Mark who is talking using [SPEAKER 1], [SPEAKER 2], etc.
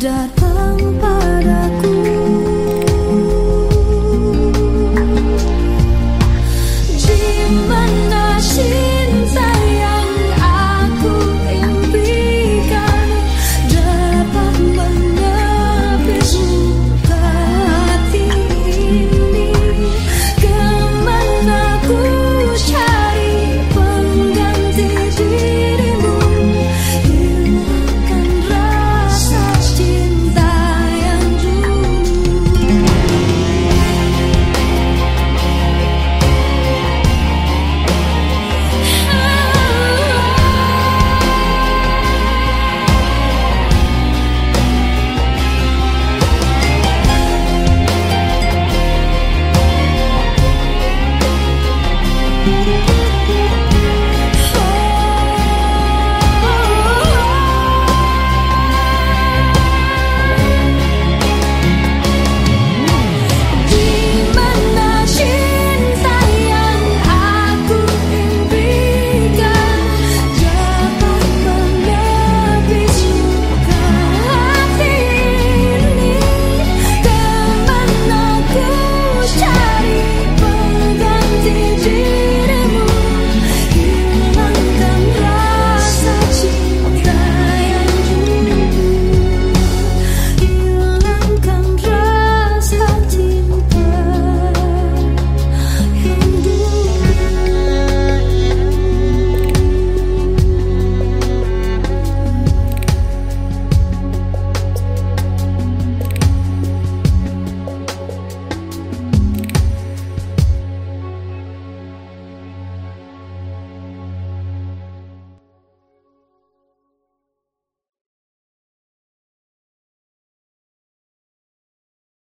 [SPEAKER 1] dot Thank you.